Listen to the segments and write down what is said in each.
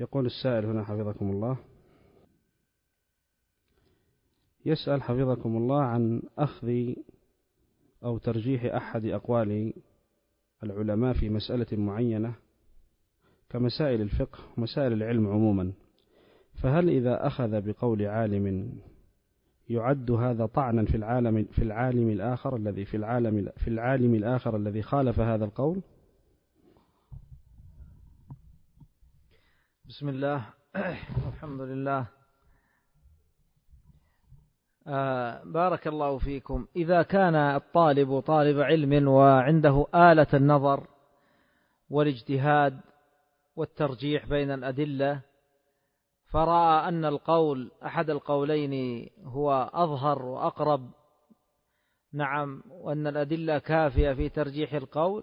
يقول السائل هنا حفظكم الله يسأل حفظكم الله عن أخذ أو ترجيح أحد أقوال العلماء في مسألة معينة كمسائل الفقه ومسائل العلم عموما فهل إذا أخذ بقول عالم يعد هذا طعنا في العالم في العالم الآخر الذي في العالم في العالم الآخر الذي خالف هذا القول؟ بسم الله. الحمد لله. آه بارك الله فيكم. إذا كان الطالب طالب علم وعنده آلة النظر والاجتهاد والترجيح بين الأدلة فرأى أن القول أحد القولين هو أظهر وأقرب نعم وأن الأدلة كافية في ترجيح القول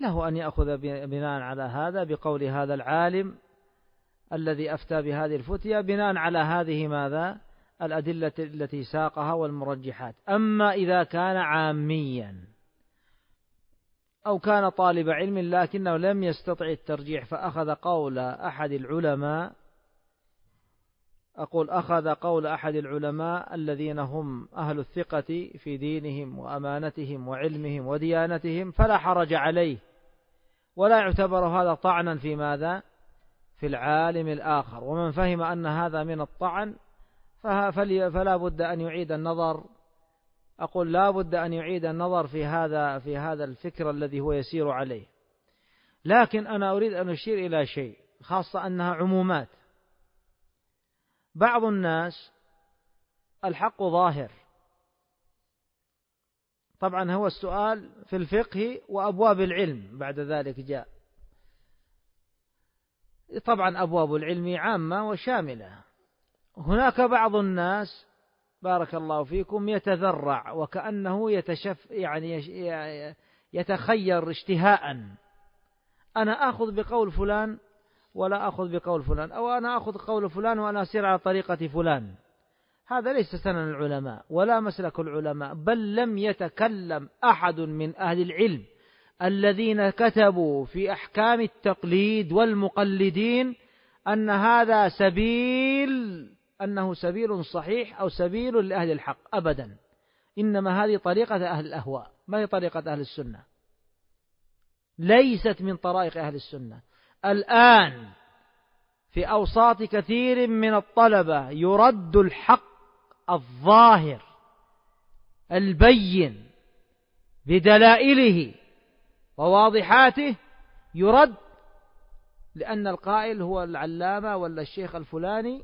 له أن يأخذ بناء على هذا بقول هذا العالم الذي أفتى بهذه الفتية بناء على هذه ماذا؟ الأدلة التي ساقها والمرجحات. أما إذا كان عاميا أو كان طالب علم لكنه لم يستطع الترجيح فأخذ قول أحد العلماء أقول أخذ قول أحد العلماء الذين هم أهل الثقة في دينهم وأمانتهم وعلمهم وديانتهم فلا حرج عليه. ولا يعتبر هذا طعنا في ماذا؟ في العالم الآخر. ومن فهم أن هذا من الطعن فلا بد أن يعيد النظر. أقول لا بد أن يعيد النظر في هذا في هذا الفكر الذي هو يسير عليه. لكن أنا أريد أن أشير إلى شيء خاصة أنها عمومات. بعض الناس الحق ظاهر. طبعا هو السؤال في الفقه وأبواب العلم بعد ذلك جاء. طبعا أبواب العلم عامة وشاملة. هناك بعض الناس بارك الله فيكم يتذرع وكأنه يتشف يعني يتخير اشتهاء أنا أخذ بقول فلان ولا أخذ بقول فلان أو أنا أخذ قول فلان وأنا أسير على طريقة فلان. هذا ليس سنن العلماء ولا مسلك العلماء بل لم يتكلم أحد من أهل العلم. الذين كتبوا في أحكام التقليد والمقلدين أن هذا سبيل أنه سبيل صحيح أو سبيل لأهل الحق أبدا. إنما هذه طريقة أهل الأهواء. ما هي طريقة أهل السنة؟ ليست من طرائق أهل السنة. الآن في أوساط كثير من الطلبة يرد الحق الظاهر البين بدلائله وواضحاته يرد لأن القائل هو العلامة ولا الشيخ الفلاني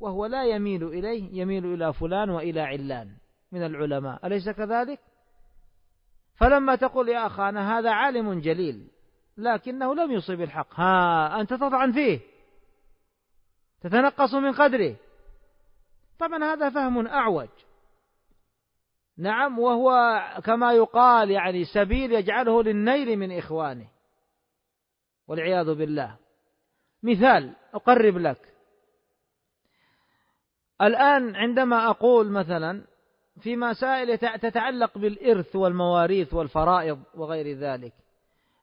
وهو لا يميل إليه يميل إلى فلان وإلى علان من العلماء. أليس كذلك؟ فلما تقول يا أخانا هذا عالم جليل لكنه لم يصب الحق. ها أنت تطعن فيه. تتنقص من قدره. طبعا هذا فهم أعوج. نعم وهو كما يقال يعني سبيل يجعله للنيل من إخوانه. والعياذ بالله. مثال أقرب لك. الآن عندما أقول مثلا في مسائل تتعلق بالإرث والمواريث والفرائض وغير ذلك.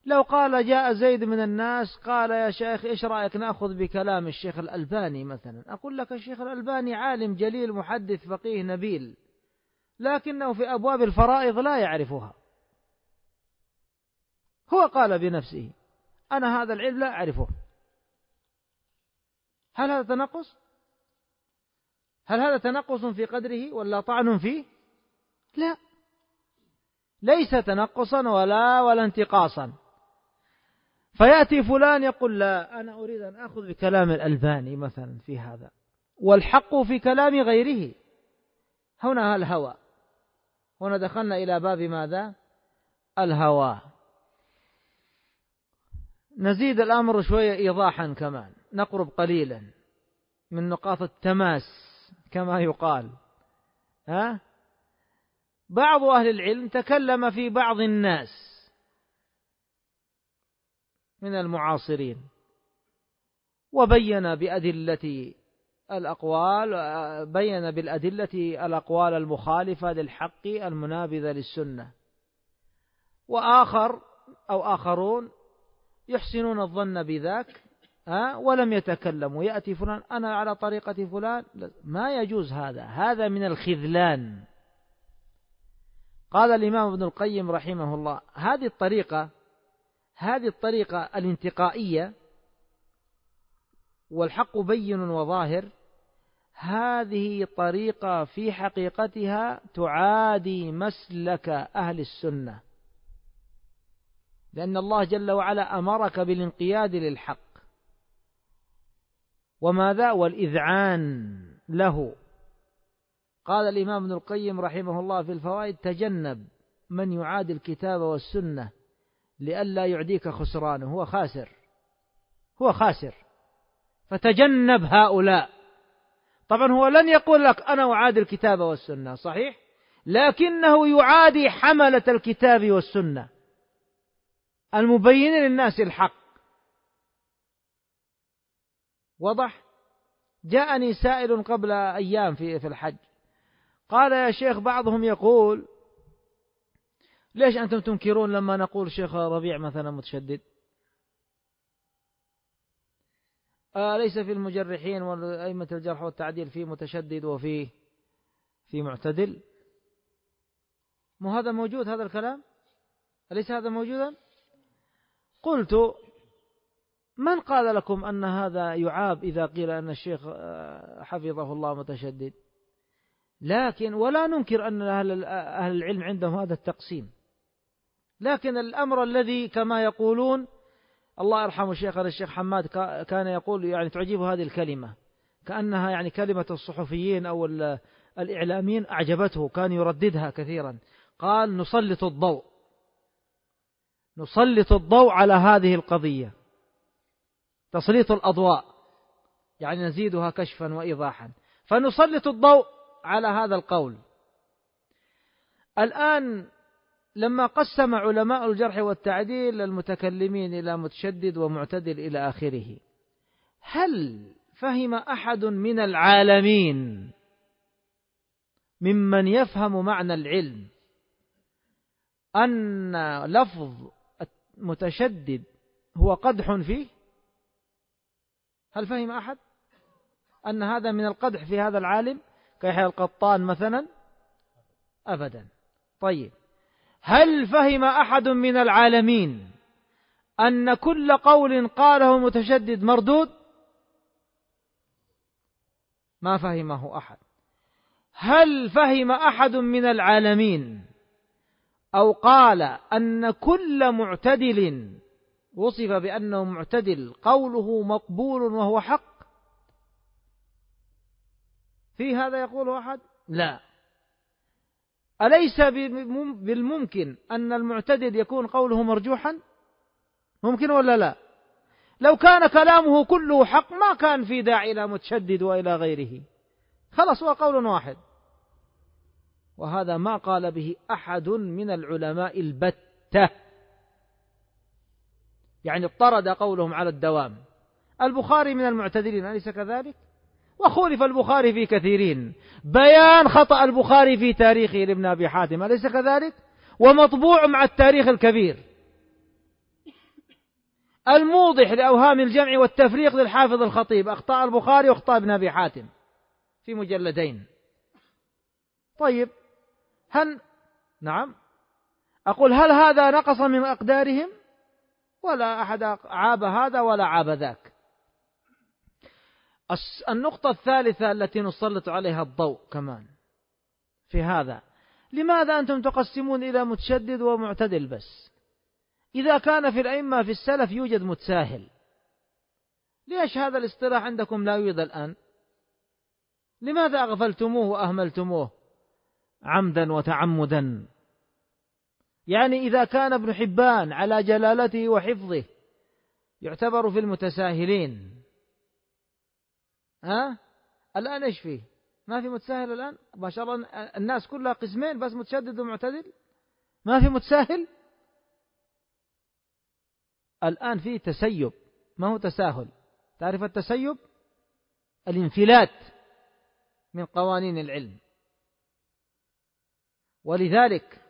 لو قال جاء زيد من الناس قال يا شيخ إيش رأيك نأخذ بكلام الشيخ الألباني مثلا؟ أقول لك الشيخ الألباني عالم جليل محدث فقيه نبيل. لكنه في أبواب الفرائض لا يعرفها. هو قال بنفسه أنا هذا العلم لا أعرفه. هل هذا تنقص؟ هل هذا تنقص في قدره ولا طعن فيه؟ لا. ليس تنقصا ولا ولا انتقاصا. فيأتي فلان يقول لا أنا أريد أن أخذ بكلام الألباني مثلا في هذا والحق في كلام غيره. هنا الهوى. هنا دخلنا إلى باب ماذا؟ الهوى. نزيد الأمر شوية إيضاحا كمان. نقرب قليلا من نقاط التماس كما يقال. ها؟ بعض أهل العلم تكلم في بعض الناس من المعاصرين وبين بأدلة الأقوال بين بالأدلة الأقوال المخالفة للحق المنابذة للسنة. وآخر أو آخرون يحسنون الظن بذاك أه؟ ولم يتكلم ويأتي فلان أنا على طريقة فلان. ما يجوز هذا. هذا من الخذلان. قال الإمام ابن القيم رحمه الله هذه الطريقة هذه الطريقة الانتقائية والحق بين وظاهر هذه طريقة في حقيقتها تعادي مسلك أهل السنة. لأن الله جل وعلا أمرك بالانقياد للحق. وماذا؟ والإذعان له. قال الإمام ابن القيم رحمه الله في الفوائد تجنب من يعادي الكتاب والسنة لئلا يعديك خسرانه. هو خاسر. هو خاسر. فتجنب هؤلاء. طبعا هو لن يقول لك أنا أعادي الكتاب والسنة صحيح؟ لكنه يعادي حملة الكتاب والسنة المبينين للناس الحق. وضح جاءني سائل قبل أيام في في الحج. قال يا شيخ بعضهم يقول ليش أنتم تنكرون لما نقول شيخ ربيع مثلا متشدد؟ أليس في المجرحين وأئمة الجرح والتعديل في متشدد وفي في معتدل. مو هذا موجود هذا الكلام؟ أليس هذا موجودا؟ قلت من قال لكم أن هذا يعاب إذا قيل أن الشيخ آه، حفظه الله متشدد؟ لكن ولا ننكر أن أهل العلم عندهم هذا التقسيم. لكن الأمر الذي كما يقولون الله يرحمه الشيخ الشيخ حماد كان يقول يعني تعجبه هذه الكلمة. كأنها يعني كلمة الصحفيين أو الإعلاميين أعجبته كان يرددها كثيرا. قال نسلط الضوء. نسلط الضوء على هذه القضية. تسليط الأضواء. يعني نزيدها كشفا وإيضاحا. فنسلط الضوء على هذا القول. الآن لما قسم علماء الجرح والتعديل المتكلمين إلى متشدد ومعتدل إلى آخره. هل فهم أحد من العالمين ممن يفهم معنى العلم أن لفظ متشدد هو قدح فيه؟ هل فهم أحد أن هذا من القدح في هذا العالم كيحيى القطان مثلا؟ أبدا. طيب. هل فهم أحد من العالمين أن كل قول قاله متشدد مردود؟ ما فهمه أحد. هل فهم أحد من العالمين أو قال أن كل معتدل وصف بأنه معتدل قوله مقبول وهو حق؟ في هذا يقول أحد؟ لا. أليس بالممكن أن المعتدل يكون قوله مرجوحا؟ ممكن ولا لا؟ لو كان كلامه كله حق ما كان في داعي إلى متشدد وإلى غيره. خلص هو قول واحد. وهذا ما قال به أحد من العلماء البتة. يعني اضطرد قولهم على الدوام. البخاري من المعتدلين أليس كذلك؟ وخولف البخاري في كثيرين. بيان خطأ البخاري في تاريخه لابن أبي حاتم أليس كذلك؟ ومطبوع مع التاريخ الكبير. الموضح لأوهام الجمع والتفريق للحافظ الخطيب. أخطاء البخاري وأخطاء ابن أبي حاتم في مجلدين. طيب هل نعم. أقول هل هذا نقص من أقدارهم؟ ولا أحد عاب هذا ولا عاب ذاك. النقطة الثالثة التي نسلط عليها الضوء كمان. في هذا. لماذا أنتم تقسمون إلى متشدد ومعتدل بس؟ إذا كان في الأئمة في السلف يوجد متساهل. ليش هذا الاصطلاح عندكم لا يوجد الآن؟ لماذا أغفلتموه وأهملتموه؟ عمدا وتعمدا. يعني إذا كان ابن حبان على جلالته وحفظه يعتبر في المتساهلين. ها؟ الآن إيش فيه؟ ما في متساهل الآن؟ ما شاء الله الناس كلها قسمين بس متشدد ومعتدل؟ ما في متساهل؟ الآن في تسيب ما هو تساهل؟ تعرف التسيب؟ الانفلات من قوانين العلم. ولذلك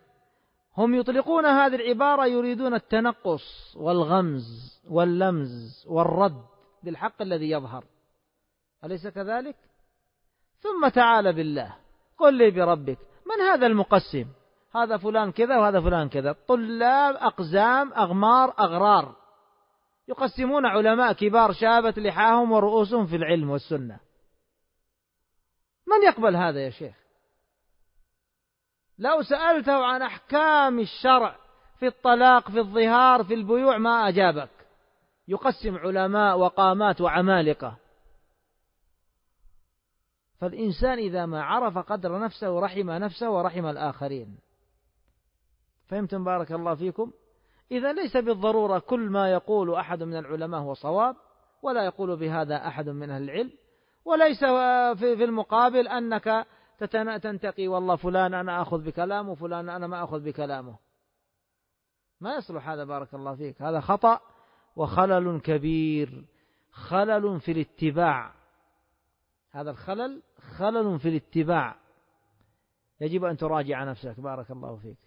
هم يطلقون هذه العبارة يريدون التنقص والغمز واللمز والرد بالحق الذي يظهر. أليس كذلك؟ ثم تعال بالله. قل لي بربك من هذا المقسم؟ هذا فلان كذا وهذا فلان كذا. طلاب أقزام أغمار أغرار. يقسمون علماء كبار شابت لحاهم ورؤوسهم في العلم والسنة. من يقبل هذا يا شيخ؟ لو سألته عن أحكام الشرع في الطلاق في الظهار في البيوع ما أجابك. يقسم علماء وقامات وعمالقة. فالإنسان إذا ما عرف قدر نفسه رحم نفسه ورحم الآخرين. فهمتم بارك الله فيكم؟ إذا ليس بالضرورة كل ما يقول أحد من العلماء هو صواب ولا يقول بهذا أحد من أهل العلم وليس في المقابل أنك تنتقي والله فلان أنا أخذ بكلامه فلان أنا ما أخذ بكلامه. ما يصلح هذا بارك الله فيك. هذا خطأ وخلل كبير خلل في الاتباع. هذا الخلل خلل في الاتباع. يجب أن تراجع نفسك. بارك الله فيك.